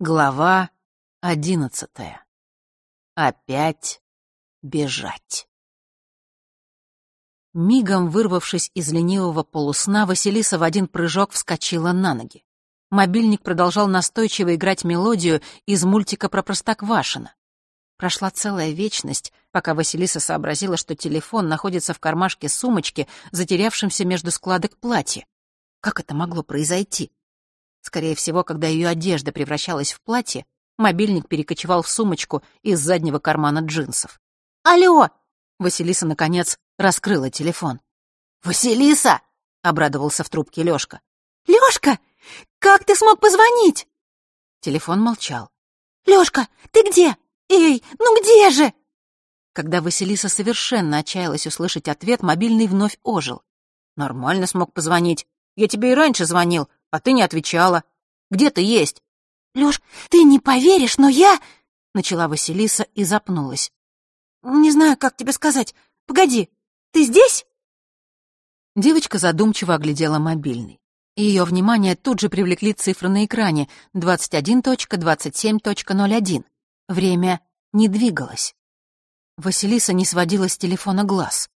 Глава одиннадцатая. Опять бежать. Мигом вырвавшись из ленивого полусна, Василиса в один прыжок вскочила на ноги. Мобильник продолжал настойчиво играть мелодию из мультика про Простоквашино. Прошла целая вечность, пока Василиса сообразила, что телефон находится в кармашке сумочки, затерявшемся между складок платья. Как это могло произойти? Скорее всего, когда ее одежда превращалась в платье, мобильник перекочевал в сумочку из заднего кармана джинсов. «Алло!» Василиса, наконец, раскрыла телефон. «Василиса!» — обрадовался в трубке Лёшка. «Лёшка, как ты смог позвонить?» Телефон молчал. «Лёшка, ты где? Эй, ну где же?» Когда Василиса совершенно отчаялась услышать ответ, мобильный вновь ожил. «Нормально смог позвонить. Я тебе и раньше звонил а ты не отвечала. Где ты есть?» «Лёш, ты не поверишь, но я...» — начала Василиса и запнулась. «Не знаю, как тебе сказать. Погоди, ты здесь?» Девочка задумчиво оглядела мобильный. Ее внимание тут же привлекли цифры на экране 21.27.01. Время не двигалось. Василиса не сводила с телефона глаз.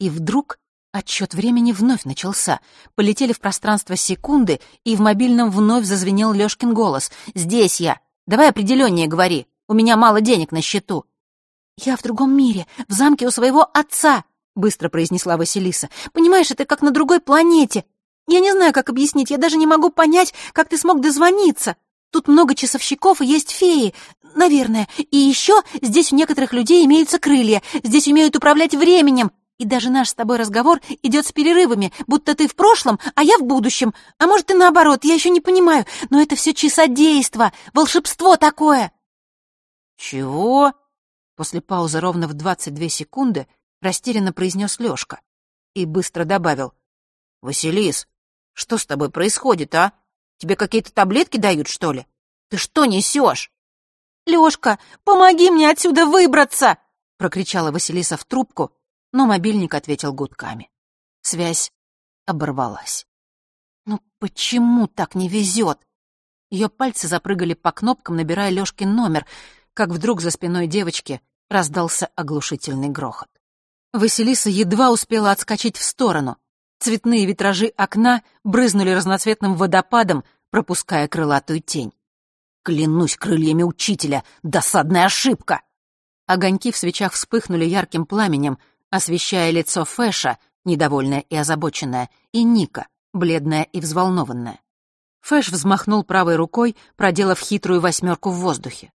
И вдруг Отчет времени вновь начался. Полетели в пространство секунды, и в мобильном вновь зазвенел Лёшкин голос. «Здесь я! Давай определённее говори! У меня мало денег на счету!» «Я в другом мире, в замке у своего отца!» — быстро произнесла Василиса. «Понимаешь, это как на другой планете. Я не знаю, как объяснить, я даже не могу понять, как ты смог дозвониться. Тут много часовщиков и есть феи, наверное. И ещё здесь у некоторых людей имеются крылья, здесь умеют управлять временем. И даже наш с тобой разговор идет с перерывами, будто ты в прошлом, а я в будущем. А может и наоборот, я еще не понимаю. Но это все часодейство, волшебство такое. Чего? После паузы ровно в двадцать две секунды растерянно произнес Лешка и быстро добавил. «Василис, что с тобой происходит, а? Тебе какие-то таблетки дают, что ли? Ты что несешь?» «Лешка, помоги мне отсюда выбраться!» — прокричала Василиса в трубку, но мобильник ответил гудками. Связь оборвалась. Ну почему так не везет? Ее пальцы запрыгали по кнопкам, набирая Лёшкин номер, как вдруг за спиной девочки раздался оглушительный грохот. Василиса едва успела отскочить в сторону. Цветные витражи окна брызнули разноцветным водопадом, пропуская крылатую тень. «Клянусь крыльями учителя! Досадная ошибка!» Огоньки в свечах вспыхнули ярким пламенем — освещая лицо Фэша, недовольное и озабоченное, и Ника, бледная и взволнованная. Фэш взмахнул правой рукой, проделав хитрую восьмерку в воздухе.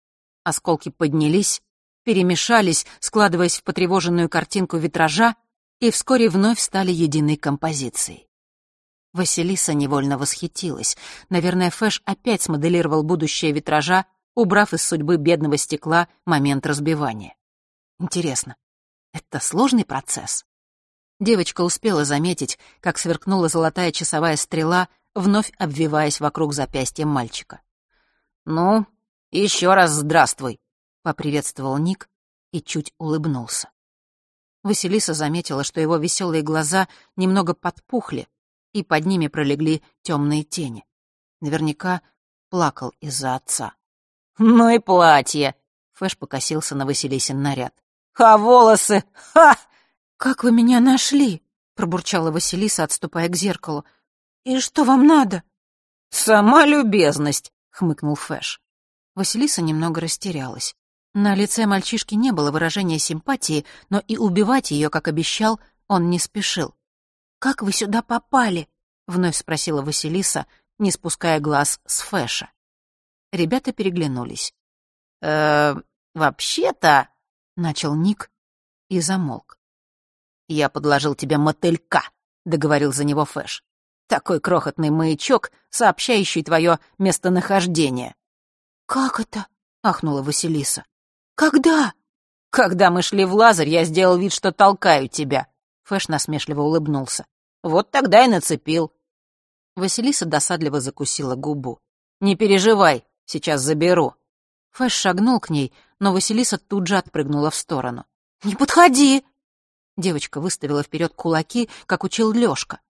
Осколки поднялись, перемешались, складываясь в потревоженную картинку витража, и вскоре вновь стали единой композицией. Василиса невольно восхитилась. Наверное, Фэш опять смоделировал будущее витража, убрав из судьбы бедного стекла момент разбивания. Интересно, это сложный процесс. Девочка успела заметить, как сверкнула золотая часовая стрела, вновь обвиваясь вокруг запястья мальчика. «Ну, еще раз здравствуй», — поприветствовал Ник и чуть улыбнулся. Василиса заметила, что его веселые глаза немного подпухли, и под ними пролегли темные тени. Наверняка плакал из-за отца. «Ну и платье!» — Фэш покосился на Василисин наряд. А волосы! Ха!» «Как вы меня нашли?» — пробурчала Василиса, отступая к зеркалу. «И что вам надо?» «Сама любезность», — хмыкнул Фэш. Василиса немного растерялась. На лице мальчишки не было выражения симпатии, но и убивать ее, как обещал, он не спешил. «Как вы сюда попали?» — вновь спросила Василиса, не спуская глаз с Фэша. Ребята переглянулись. «Э, вообще-то...» — начал Ник и замолк. «Я подложил тебе мотылька», — договорил за него Фэш. «Такой крохотный маячок, сообщающий твое местонахождение». «Как это?» — ахнула Василиса. «Когда?» «Когда мы шли в лазарь, я сделал вид, что толкаю тебя», — Фэш насмешливо улыбнулся. «Вот тогда и нацепил». Василиса досадливо закусила губу. «Не переживай, сейчас заберу». Фэш шагнул к ней, но Василиса тут же отпрыгнула в сторону. «Не подходи!» Девочка выставила вперед кулаки, как учил Лёшка.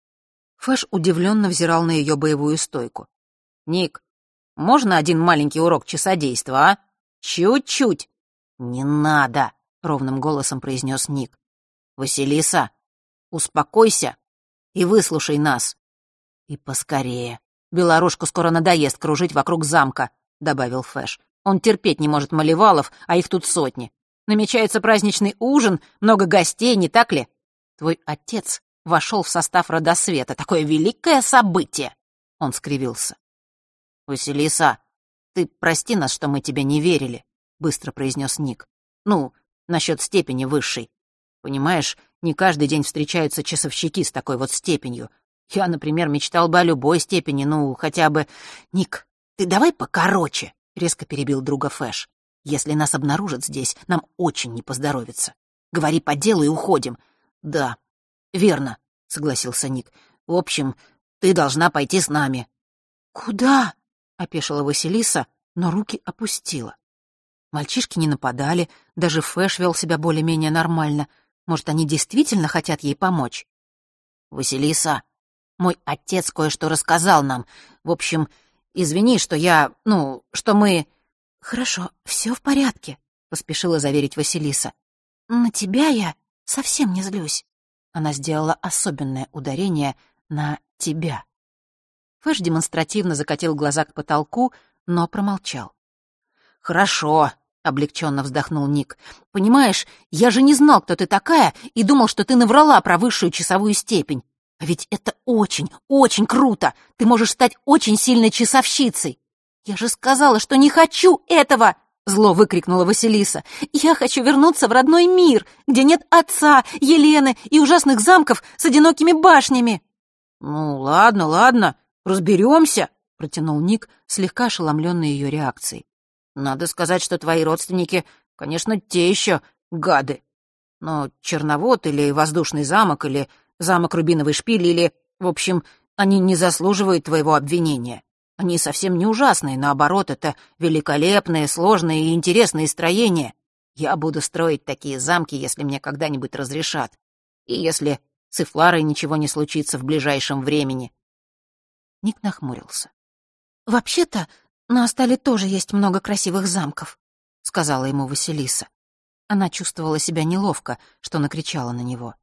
Фэш удивленно взирал на ее боевую стойку. «Ник, Можно один маленький урок часодейства, а? Чуть-чуть». «Не надо», — ровным голосом произнес Ник. «Василиса, успокойся и выслушай нас». «И поскорее. Белорушку скоро надоест кружить вокруг замка», — добавил Фэш. «Он терпеть не может малевалов, а их тут сотни. Намечается праздничный ужин, много гостей, не так ли? Твой отец вошел в состав родосвета. Такое великое событие!» Он скривился. «Василиса, ты прости нас, что мы тебе не верили», — быстро произнес Ник. «Ну, насчет степени высшей. Понимаешь, не каждый день встречаются часовщики с такой вот степенью. Я, например, мечтал бы о любой степени, ну, хотя бы... Ник, ты давай покороче, — резко перебил друга Фэш. Если нас обнаружат здесь, нам очень не поздоровится. Говори по делу и уходим. Да, верно, — согласился Ник. В общем, ты должна пойти с нами. Куда? — опешила Василиса, но руки опустила. Мальчишки не нападали, даже Фэш вел себя более-менее нормально. Может, они действительно хотят ей помочь? «Василиса, мой отец кое-что рассказал нам. В общем, извини, что я... Ну, что мы...» «Хорошо, все в порядке», — поспешила заверить Василиса. «На тебя я совсем не злюсь». Она сделала особенное ударение на «тебя». Фэш демонстративно закатил глаза к потолку, но промолчал. «Хорошо», — облегченно вздохнул Ник. «Понимаешь, я же не знал, кто ты такая, и думал, что ты наврала про высшую часовую степень. А ведь это очень, очень круто! Ты можешь стать очень сильной часовщицей!» «Я же сказала, что не хочу этого!» — зло выкрикнула Василиса. «Я хочу вернуться в родной мир, где нет отца, Елены и ужасных замков с одинокими башнями!» «Ну, ладно, ладно, разберемся», — протянул Ник, слегка ошеломленный ее реакцией. «Надо сказать, что твои родственники, конечно, те еще гады. Но Черновод или Воздушный замок или замок Рубиновый шпиль или... В общем, они не заслуживают твоего обвинения. Они совсем не ужасные, наоборот, это великолепные, сложные и интересные строения. Я буду строить такие замки, если мне когда-нибудь разрешат. И если с Ифларой ничего не случится в ближайшем времени. Ник нахмурился. «Вообще-то на Астале тоже есть много красивых замков», — сказала ему Василиса. Она чувствовала себя неловко, что накричала на него.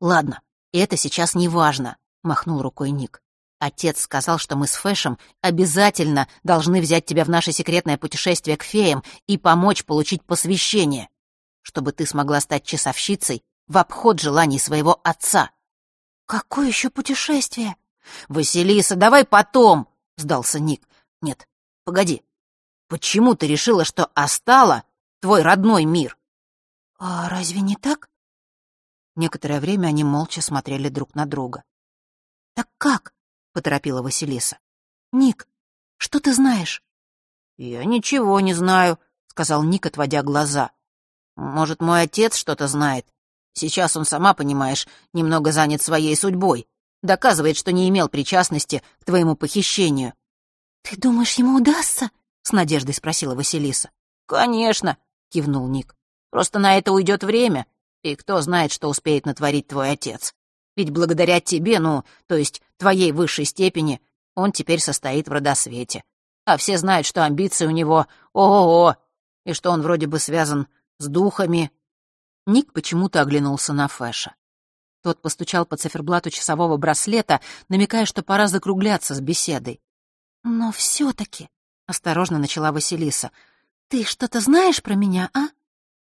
«Ладно, это сейчас не важно», — махнул рукой Ник. «Отец сказал, что мы с Фэшем обязательно должны взять тебя в наше секретное путешествие к феям и помочь получить посвящение, чтобы ты смогла стать часовщицей в обход желаний своего отца». «Какое еще путешествие?» «Василиса, давай потом!» — сдался Ник. «Нет, погоди. Почему ты решила, что Остала — твой родной мир?» «А разве не так?» Некоторое время они молча смотрели друг на друга. «Так как?» — поторопила Василиса. «Ник, что ты знаешь?» «Я ничего не знаю», — сказал Ник, отводя глаза. «Может, мой отец что-то знает. Сейчас он, сама понимаешь, немного занят своей судьбой. Доказывает, что не имел причастности к твоему похищению». «Ты думаешь, ему удастся?» — с надеждой спросила Василиса. «Конечно», — кивнул Ник. «Просто на это уйдет время, и кто знает, что успеет натворить твой отец. Ведь благодаря тебе, ну, то есть твоей высшей степени, он теперь состоит в родосвете. А все знают, что амбиции у него ого-го, и что он вроде бы связан с духами. Ник почему-то оглянулся на Фэша. Тот постучал по циферблату часового браслета, намекая, что пора закругляться с беседой. «Но все-таки», — осторожно начала Василиса, — «ты что-то знаешь про меня, а?»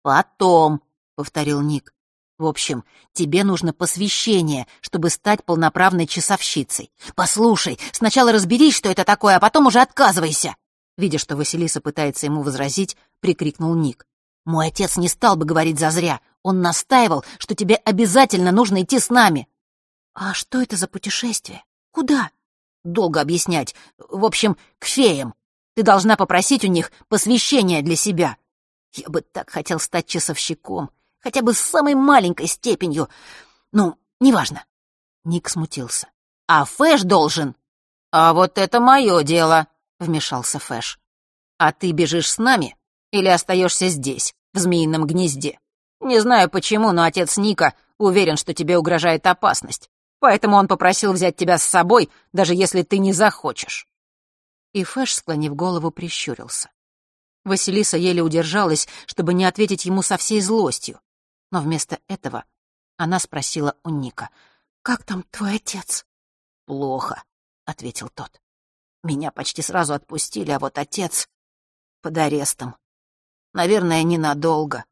«Потом», повторил Ник. В общем, тебе нужно посвящение, чтобы стать полноправной часовщицей. Послушай, сначала разберись, что это такое, а потом уже отказывайся. Видя, что Василиса пытается ему возразить, прикрикнул Ник. Мой отец не стал бы говорить зазря. Он настаивал, что тебе обязательно нужно идти с нами. А что это за путешествие? Куда? Долго объяснять. В общем, к феям. Ты должна попросить у них посвящение для себя. Я бы так хотел стать часовщиком хотя бы с самой маленькой степенью. Ну, неважно. Ник смутился. А Фэш должен... А вот это мое дело, вмешался Фэш. А ты бежишь с нами или остаешься здесь, в змеином гнезде? Не знаю почему, но отец Ника уверен, что тебе угрожает опасность. Поэтому он попросил взять тебя с собой, даже если ты не захочешь. и Фэш, склонив голову, прищурился. Василиса еле удержалась, чтобы не ответить ему со всей злостью. Но вместо этого она спросила у Ника. «Как там твой отец?» «Плохо», — ответил тот. «Меня почти сразу отпустили, а вот отец под арестом. Наверное, ненадолго.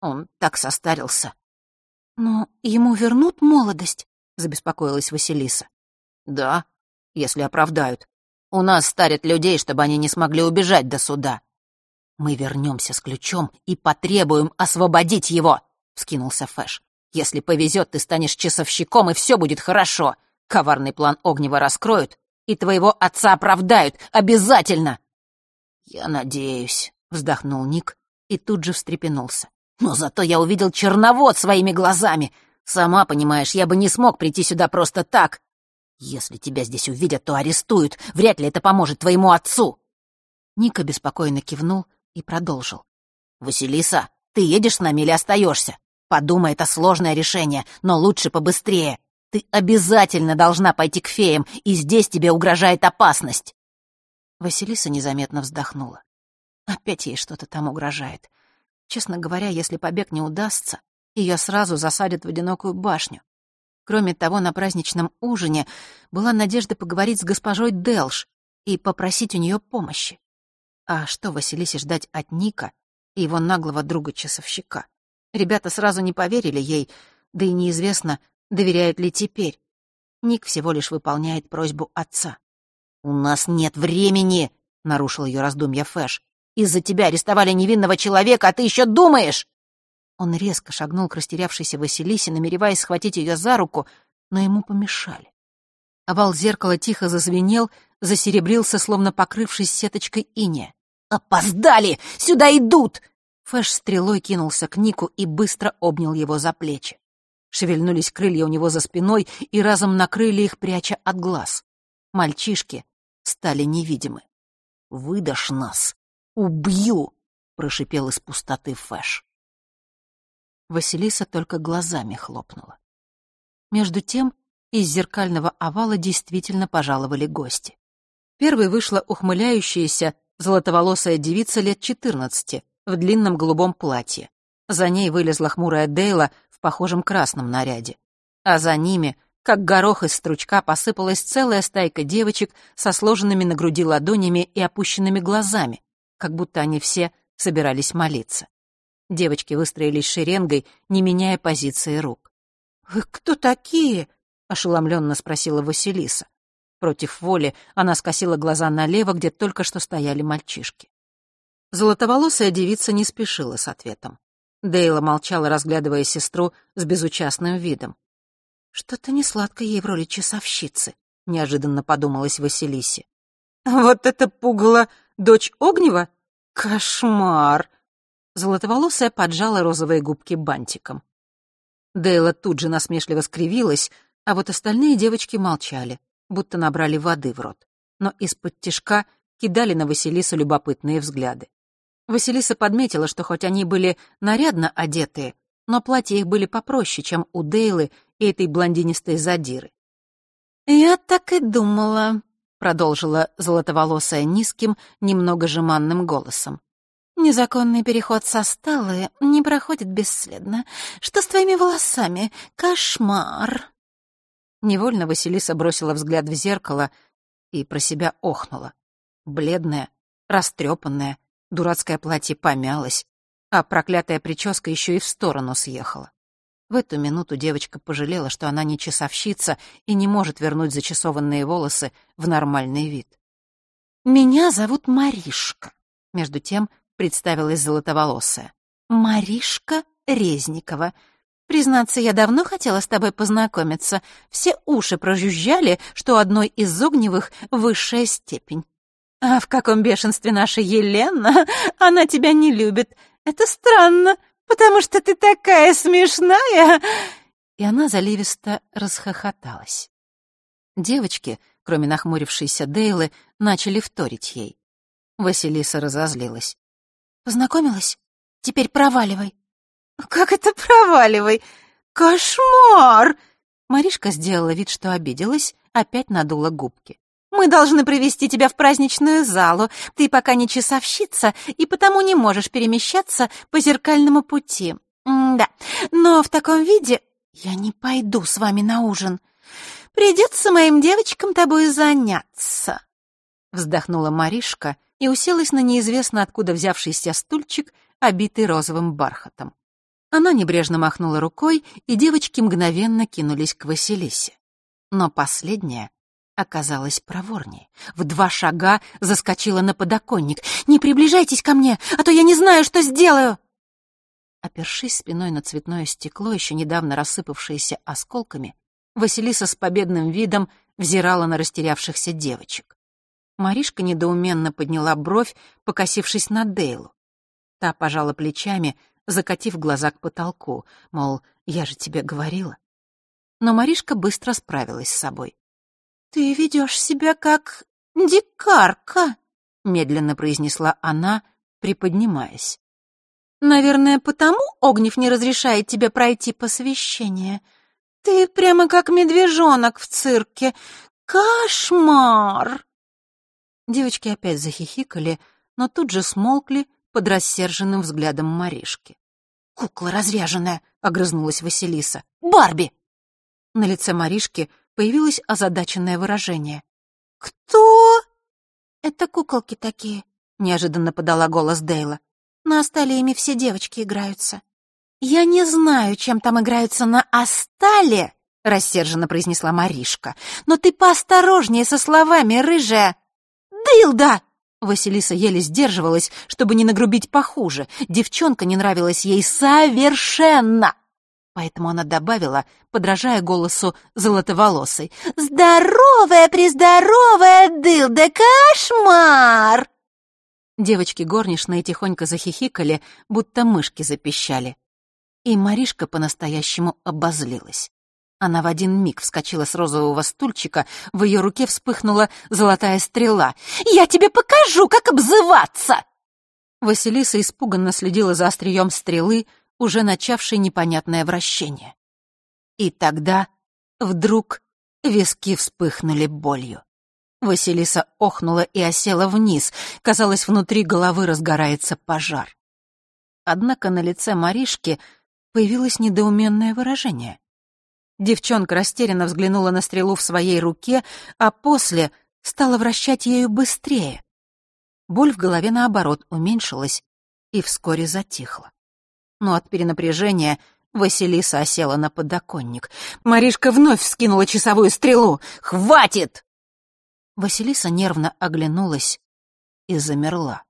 Он так состарился». «Но ему вернут молодость?» — забеспокоилась Василиса. «Да, если оправдают. У нас старят людей, чтобы они не смогли убежать до суда. Мы вернемся с ключом и потребуем освободить его, вскинулся Фэш. Если повезет, ты станешь часовщиком, и все будет хорошо. Коварный план Огнева раскроют, и твоего отца оправдают. Обязательно!» «Я надеюсь», — вздохнул Ник и тут же встрепенулся. «Но зато я увидел черновод своими глазами. Сама понимаешь, я бы не смог прийти сюда просто так. Если тебя здесь увидят, то арестуют. Вряд ли это поможет твоему отцу». Ник обеспокоенно кивнул и продолжил. «Василиса, ты едешь с нами или остаешься? Подумай, это сложное решение, но лучше побыстрее. Ты обязательно должна пойти к феям, и здесь тебе угрожает опасность». Василиса незаметно вздохнула. Опять ей что-то там угрожает. Честно говоря, если побег не удастся, ее сразу засадят в одинокую башню. Кроме того, на праздничном ужине была надежда поговорить с госпожой Делш и попросить у нее помощи. А что Василисе ждать от Ника и его наглого друга-часовщика? Ребята сразу не поверили ей, да и неизвестно, доверяют ли теперь. Ник всего лишь выполняет просьбу отца. «У нас нет времени!» — нарушил ее раздумья Фэш. «Из-за тебя арестовали невинного человека, а ты еще думаешь!» Он резко шагнул к растерявшейся Василисе, намереваясь схватить ее за руку, но ему помешали. Овал зеркала тихо зазвенел, засеребрился, словно покрывшись сеточкой иния. «Опоздали! Сюда идут!» Фэш стрелой кинулся к Нику и быстро обнял его за плечи. Шевельнулись крылья у него за спиной и разом накрыли их, пряча от глаз. Мальчишки стали невидимы. «Выдашь нас! Убью!» — прошипел из пустоты Фэш. Василиса только глазами хлопнула. Между тем из зеркального овала действительно пожаловали гости. Первой вышла ухмыляющаяся, золотоволосая девица лет четырнадцати в длинном голубом платье. За ней вылезла хмурая Дейла в похожем красном наряде. А за ними, как горох из стручка, посыпалась целая стайка девочек со сложенными на груди ладонями и опущенными глазами, как будто они все собирались молиться. Девочки выстроились шеренгой, не меняя позиции рук. «Вы кто такие?» — ошеломленно спросила Василиса. Против воли она скосила глаза налево, где только что стояли мальчишки. Золотоволосая девица не спешила с ответом. Дейла молчала, разглядывая сестру с безучастным видом. «Что-то несладко ей в роли часовщицы», — неожиданно подумалась Василисе. «Вот это пугало дочь Огнева? Кошмар!» Золотоволосая поджала розовые губки бантиком. Дейла тут же насмешливо скривилась, а вот остальные девочки молчали будто набрали воды в рот, но из-под тишка кидали на Василису любопытные взгляды. Василиса подметила, что хоть они были нарядно одетые, но платья их были попроще, чем у Дейлы и этой блондинистой задиры. «Я так и думала», — продолжила золотоволосая низким, немного жеманным голосом. «Незаконный переход со сталы не проходит бесследно. Что с твоими волосами? Кошмар!» Невольно Василиса бросила взгляд в зеркало и про себя охнула. Бледная, растрепанная, дурацкое платье помялось, а проклятая прическа еще и в сторону съехала. В эту минуту девочка пожалела, что она не часовщица и не может вернуть зачесованные волосы в нормальный вид. «Меня зовут Маришка», — между тем представилась золотоволосая. «Маришка Резникова. Признаться, я давно хотела с тобой познакомиться. Все уши прожужжали, что одной из огневых высшая степень. А в каком бешенстве наша Елена? Она тебя не любит. Это странно, потому что ты такая смешная. И она заливисто расхохоталась. Девочки, кроме нахмурившейся Дейлы, начали вторить ей. Василиса разозлилась. «Познакомилась? Теперь проваливай. «Как это проваливай? Кошмар!» Маришка сделала вид, что обиделась, опять надула губки. Мы должны привести тебя в праздничную залу. Ты пока не часовщица и потому не можешь перемещаться по зеркальному пути. М да, но в таком виде я не пойду с вами на ужин. Придется моим девочкам тобой заняться. Вздохнула Маришка и уселась на неизвестно откуда взявшийся стульчик, обитый розовым бархатом. Она небрежно махнула рукой, и девочки мгновенно кинулись к Василисе. Но последняя оказалась проворнее. В два шага заскочила на подоконник. «Не приближайтесь ко мне, а то я не знаю, что сделаю!» Опершись спиной на цветное стекло, еще недавно рассыпавшееся осколками, Василиса с победным видом взирала на растерявшихся девочек. Маришка недоуменно подняла бровь, покосившись на Дейлу. Та пожала плечами, закатив глаза к потолку, мол, я же тебе говорила. Но Маришка быстро справилась с собой. «Ты ведешь себя как дикарка», — медленно произнесла она, приподнимаясь. «Наверное, потому Огнев не разрешает тебе пройти посвящение. Ты прямо как медвежонок в цирке. Кошмар!» Девочки опять захихикали, но тут же смолкли под рассерженным взглядом Маришки. «Кукла разряженная!» — огрызнулась Василиса. «Барби!» На лице Маришки появилось озадаченное выражение. «Кто?» «Это куколки такие», — неожиданно подала голос Дейла. «На Астале ими все девочки играются». «Я не знаю, чем там играются на Астале», — рассерженно произнесла Маришка. «Но ты поосторожнее со словами, рыжая». «Дылда!» Василиса еле сдерживалась, чтобы не нагрубить похуже. Девчонка не нравилась ей совершенно. Поэтому она добавила, подражая голосу золотоволосой, «Здоровая-прездоровая дылда, кошмар!» Девочки горничные тихонько захихикали, будто мышки запищали. И Маришка по-настоящему обозлилась. Она в один миг вскочила с розового стульчика, в ее руке вспыхнула золотая стрела. «Я тебе покажу, как обзываться!» Василиса испуганно следила за острием стрелы, уже начавший непонятное вращение. И тогда вдруг виски вспыхнули болью. Василиса охнула и осела вниз. Казалось, внутри головы разгорается пожар. Однако на лице Маришки появилось недоуменное выражение. Девчонка растерянно взглянула на стрелу в своей руке, а после стала вращать ею быстрее. Боль в голове, наоборот, уменьшилась и вскоре затихла но от перенапряжения Василиса осела на подоконник. Маришка вновь вскинула часовую стрелу. «Хватит!» Василиса нервно оглянулась и замерла.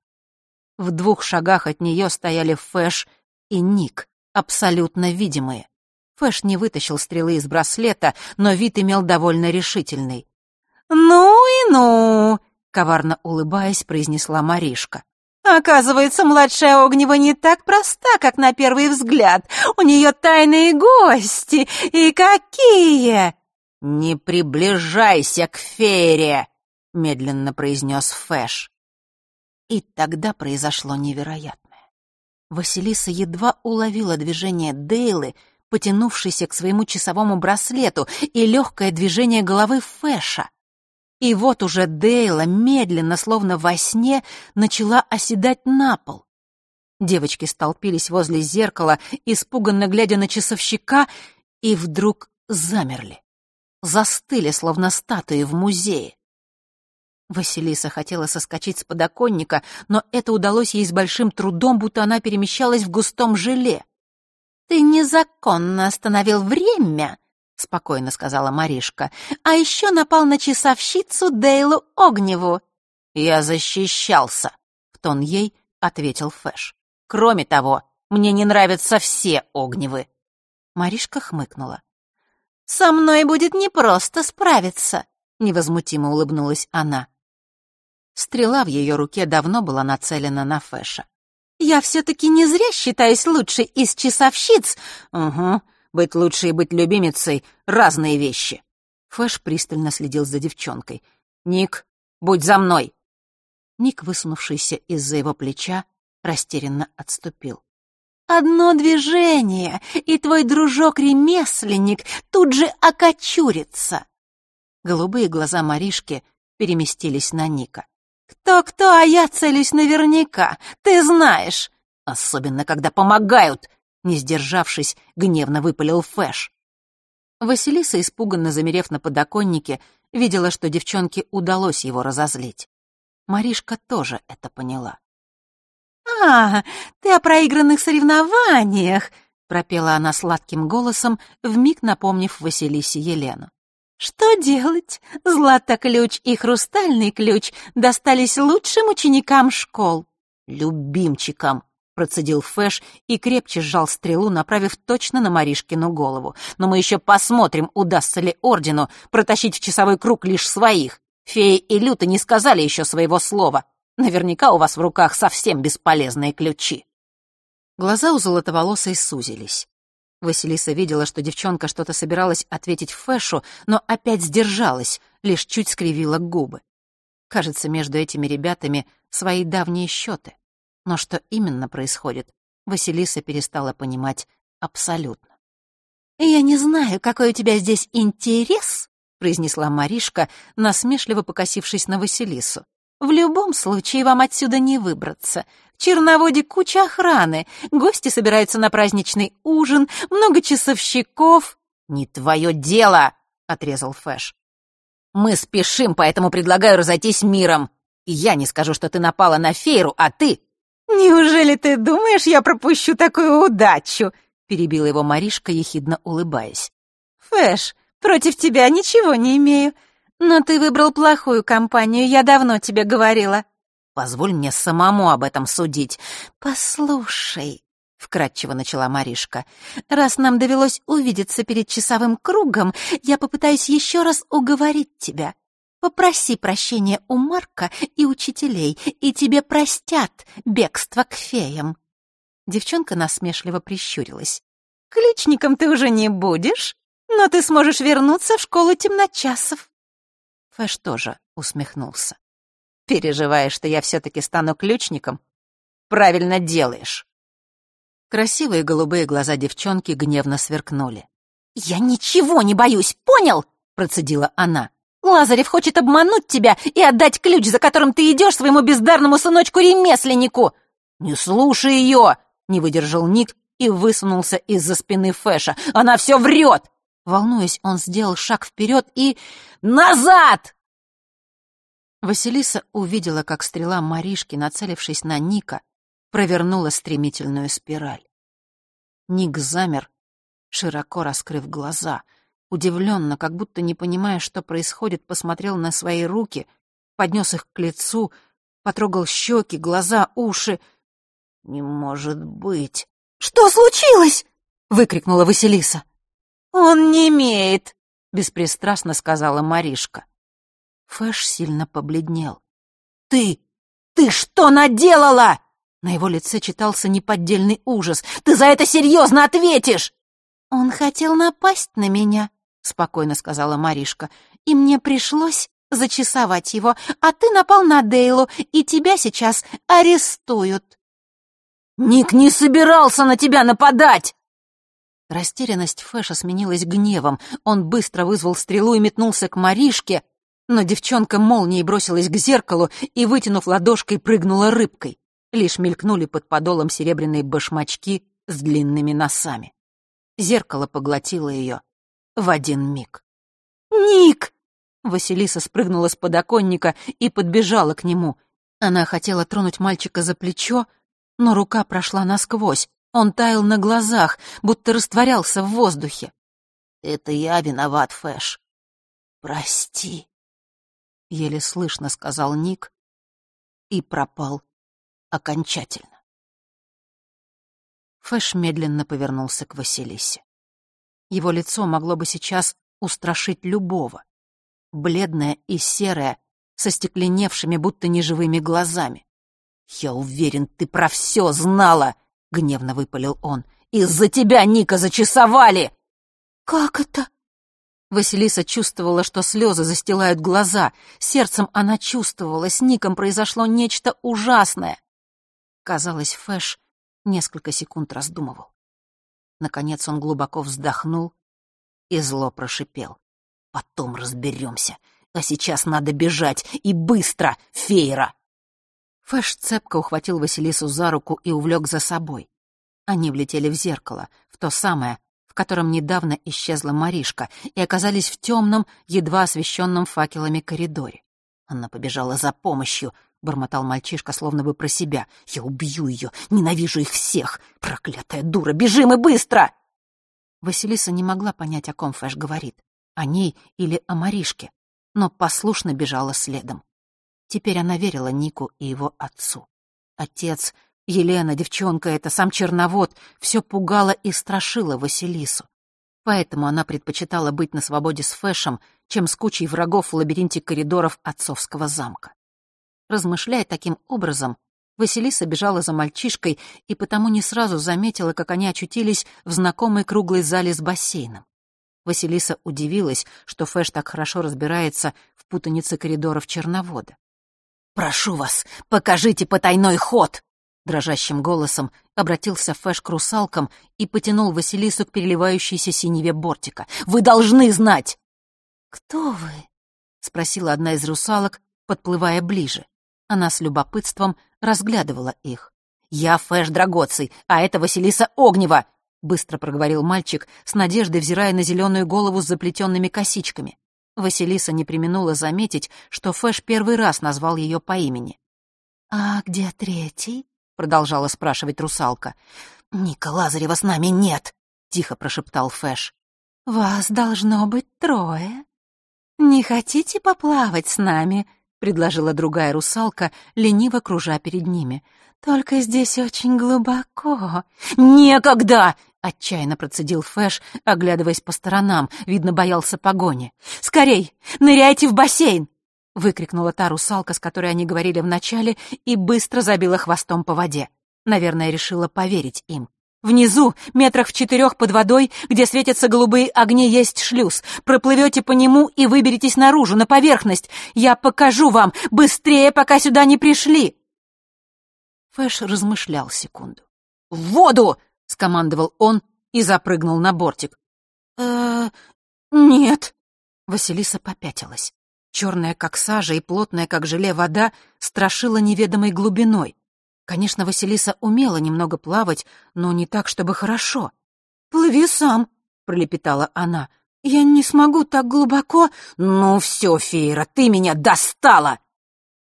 В двух шагах от нее стояли Фэш и Ник, абсолютно видимые. Фэш не вытащил стрелы из браслета, но вид имел довольно решительный. «Ну и ну!» — коварно улыбаясь, произнесла Маришка. Оказывается, младшая Огнева не так проста, как на первый взгляд. У нее тайные гости. И какие!» «Не приближайся к Фере!» — медленно произнес Фэш. И тогда произошло невероятное. Василиса едва уловила движение Дейлы, потянувшейся к своему часовому браслету, и легкое движение головы Фэша. И вот уже Дейла медленно, словно во сне, начала оседать на пол. Девочки столпились возле зеркала, испуганно глядя на часовщика, и вдруг замерли. Застыли, словно статуи в музее. Василиса хотела соскочить с подоконника, но это удалось ей с большим трудом, будто она перемещалась в густом желе. «Ты незаконно остановил время», — спокойно сказала Маришка. «А еще напал на часовщицу Дейлу Огневу». «Я защищался», — в тон ей ответил Фэш. «Кроме того, мне не нравятся все Огневы». Маришка хмыкнула. «Со мной будет непросто справиться», — невозмутимо улыбнулась она. Стрела в ее руке давно была нацелена на Фэша. «Я все-таки не зря считаюсь лучшей из часовщиц». «Угу, быть лучшей и быть любимицей — разные вещи. Фэш пристально следил за девчонкой. «Ник, будь за мной!» Ник, высунувшийся из-за его плеча, растерянно отступил. «Одно движение, и твой дружок-ремесленник тут же окочурится!» Голубые глаза Маришки переместились на Ника. «Кто-кто, а я целюсь наверняка, ты знаешь!» «Особенно, когда помогают!» Не сдержавшись, гневно выпалил Фэш. Василиса, испуганно замерев на подоконнике, видела, что девчонке удалось его разозлить. Маришка тоже это поняла. «А, ты о проигранных соревнованиях!» — пропела она сладким голосом, вмиг напомнив Василисе Елену. «Что делать? Златоключ и хрустальный ключ достались лучшим ученикам школ». «Любимчикам!» — процедил Фэш и крепче сжал стрелу, направив точно на Маришкину голову. «Но мы еще посмотрим, удастся ли Ордену протащить в часовой круг лишь своих. Феи и Люта не сказали еще своего слова. Наверняка у вас в руках совсем бесполезные ключи». Глаза у золотоволосой сузились. Василиса видела, что девчонка что-то собиралась ответить Фэшу, но опять сдержалась, лишь чуть скривила губы. Кажется, между этими ребятами свои давние счеты. Но что именно происходит, Василиса перестала понимать абсолютно. «Я не знаю, какой у тебя здесь интерес», — произнесла Маришка, насмешливо покосившись на Василису. «В любом случае вам отсюда не выбраться. В Черноводе куча охраны, гости собираются на праздничный ужин, много часовщиков». «Не твое дело!» — отрезал Фэш. «Мы спешим, поэтому предлагаю разойтись миром. И я не скажу, что ты напала на Фейру, а ты...» «Неужели ты думаешь, я пропущу такую удачу?» — перебила его Маришка, ехидно улыбаясь. «Фэш, против тебя ничего не имею. Но ты выбрал плохую компанию, я давно тебе говорила. Позволь мне самому об этом судить. Послушай, — вкратчиво начала Маришка, — раз нам довелось увидеться перед часовым кругом, я попытаюсь еще раз уговорить тебя. Попроси прощения у Марка и учителей, и тебе простят бегство к феям. Девчонка насмешливо прищурилась. «Ключником ты уже не будешь, но ты сможешь вернуться в школу темночасов». Фэш тоже усмехнулся. Переживаешь, что я все-таки стану ключником? Правильно делаешь. Красивые голубые глаза девчонки гневно сверкнули. «Я ничего не боюсь, понял?» — процедила она. «Лазарев хочет обмануть тебя и отдать ключ, за которым ты идешь своему бездарному сыночку-ремесленнику!» «Не слушай ее!» — не выдержал Ник и высунулся из-за спины Фэша. «Она все врет!» Волнуясь, он сделал шаг вперед и... «Назад!» Василиса увидела, как стрела Маришки, нацелившись на Ника, провернула стремительную спираль. Ник замер, широко раскрыв глаза. Удивленно, как будто не понимая, что происходит, посмотрел на свои руки, поднес их к лицу, потрогал щеки, глаза, уши. «Не может быть!» «Что случилось?» — выкрикнула Василиса. «Он не имеет», — беспристрастно сказала Маришка. Фэш сильно побледнел. «Ты! Ты что наделала?» На его лице читался неподдельный ужас. «Ты за это серьезно ответишь!» «Он хотел напасть на меня», — спокойно сказала Маришка. «И мне пришлось зачесовать его, а ты напал на Дейлу, и тебя сейчас арестуют». «Ник не собирался на тебя нападать!» Растерянность Фэша сменилась гневом. Он быстро вызвал стрелу и метнулся к Маришке, но девчонка молнией бросилась к зеркалу и, вытянув ладошкой, прыгнула рыбкой. Лишь мелькнули под подолом серебряные башмачки с длинными носами. Зеркало поглотило ее в один миг. «Ник!» Василиса спрыгнула с подоконника и подбежала к нему. Она хотела тронуть мальчика за плечо, но рука прошла насквозь. Он таял на глазах, будто растворялся в воздухе. «Это я виноват, Фэш. Прости». — еле слышно сказал Ник и пропал окончательно. Фэш медленно повернулся к Василисе. Его лицо могло бы сейчас устрашить любого. Бледное и серое, со стекленевшими, будто неживыми глазами. «Я уверен, ты про все знала!» — гневно выпалил он. «Из-за тебя Ника зачесовали!» «Как это?» Василиса чувствовала, что слезы застилают глаза. Сердцем она чувствовала, с Ником произошло нечто ужасное. Казалось, Фэш несколько секунд раздумывал. Наконец он глубоко вздохнул и зло прошипел. «Потом разберемся. А сейчас надо бежать, и быстро, Фейра!» Фэш цепко ухватил Василису за руку и увлек за собой. Они влетели в зеркало, в то самое, в котором недавно исчезла Маришка, и оказались в темном, едва освещенном факелами коридоре. Она побежала за помощью, бормотал мальчишка, словно бы про себя. «Я убью ее! Ненавижу их всех! Проклятая дура! Бежим и быстро!» Василиса не могла понять, о ком Фэш говорит. О ней или о Маришке, но послушно бежала следом. Теперь она верила Нику и его отцу. Отец, Елена, девчонка эта, сам черновод, все пугало и страшило Василису. Поэтому она предпочитала быть на свободе с Фэшем, чем с кучей врагов в лабиринте коридоров отцовского замка. Размышляя таким образом, Василиса бежала за мальчишкой и потому не сразу заметила, как они очутились в знакомой круглой зале с бассейном. Василиса удивилась, что Фэш так хорошо разбирается в путанице коридоров Черновода. «Прошу вас, покажите потайной ход!» Дрожащим голосом обратился Фэш к русалкам и потянул Василису к переливающейся синеве бортика. «Вы должны знать!» «Кто вы?» — спросила одна из русалок, подплывая ближе. Она с любопытством разглядывала их. «Я Фэш Драгоций, а это Василиса Огнева!» — быстро проговорил мальчик, с надеждой взирая на зеленую голову с заплетенными косичками. Василиса не преминула заметить, что Фэш первый раз назвал ее по имени. «А где третий?» — продолжала спрашивать русалка. «Ника Лазарева с нами нет!» — тихо прошептал Фэш. «Вас должно быть трое. Не хотите поплавать с нами?» — предложила другая русалка, лениво кружа перед ними. «Только здесь очень глубоко». «Некогда!» — отчаянно процедил Фэш, оглядываясь по сторонам, видно, боялся погони. «Скорей! Ныряйте в бассейн!» — выкрикнула та русалка, с которой они говорили вначале, и быстро забила хвостом по воде. Наверное, решила поверить им. Внизу, метрах в четырех под водой, где светятся голубые огни, есть шлюз. Проплывете по нему и выберетесь наружу, на поверхность. Я покажу вам. Быстрее, пока сюда не пришли!» Фэш размышлял секунду. «В воду!» — скомандовал он и запрыгнул на бортик. э нет». Василиса попятилась. Черная, как сажа, и плотная, как желе, вода страшила неведомой глубиной. Конечно, Василиса умела немного плавать, но не так, чтобы хорошо. «Плыви сам», — пролепетала она. «Я не смогу так глубоко». «Ну все, Фейра, ты меня достала!»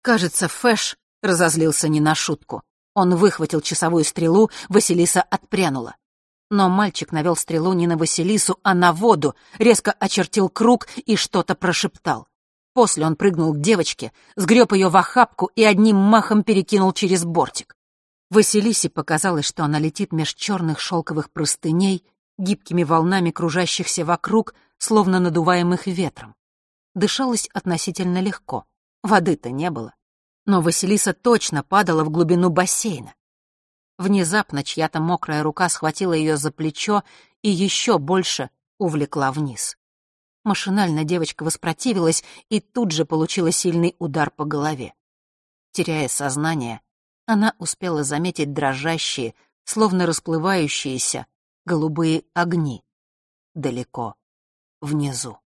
Кажется, Фэш разозлился не на шутку. Он выхватил часовую стрелу, Василиса отпрянула. Но мальчик навел стрелу не на Василису, а на воду, резко очертил круг и что-то прошептал. После он прыгнул к девочке, сгреб ее в охапку и одним махом перекинул через бортик. Василисе показалось, что она летит меж черных шелковых простыней, гибкими волнами кружащихся вокруг, словно надуваемых ветром. Дышалось относительно легко. Воды-то не было. Но Василиса точно падала в глубину бассейна. Внезапно чья-то мокрая рука схватила ее за плечо и еще больше увлекла вниз. Машинально девочка воспротивилась и тут же получила сильный удар по голове. Теряя сознание, она успела заметить дрожащие, словно расплывающиеся, голубые огни далеко внизу.